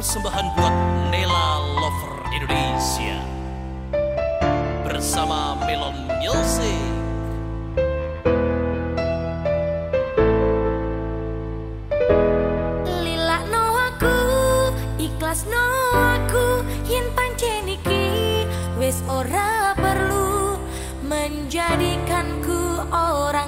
persembahan buat Nela Lover Indonesia bersama Melon Music. Lila no aku, ikhlas no aku, yen panceniki wis ora perlu menjadikanku ora